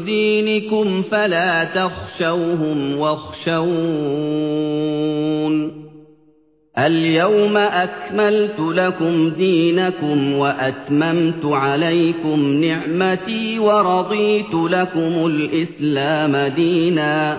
دينكم فلا تخشوهم واخشون. اليوم أكملت لكم دينكم وأتممت عليكم نعمتي ورضيت لكم الإسلام ديناً.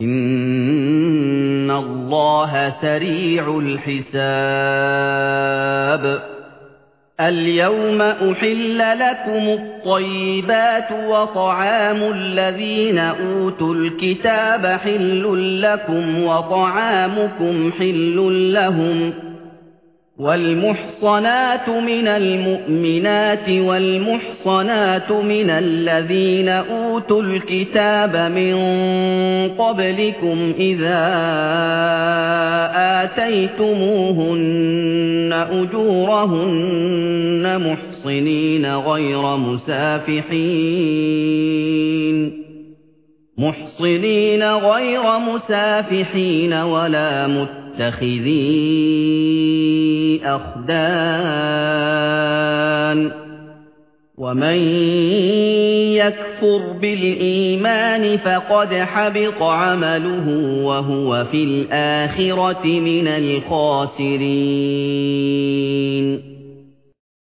إن الله سريع الحساب اليوم أحل لكم الطيبات وطعام الذين أوتوا الكتاب حل لكم وطعامكم حل لهم والمحصنات من المؤمنات والمحصنات من الذين أوتوا الكتاب من قبلكم إذا آتيتموهن أجورهن محصنين غير مسافحين. محصنين غير مسافحين ولا متخذي أخدان. ومن يكفر بالإيمان فقد حبط عمله وهو في الآخرة من الخاسرين.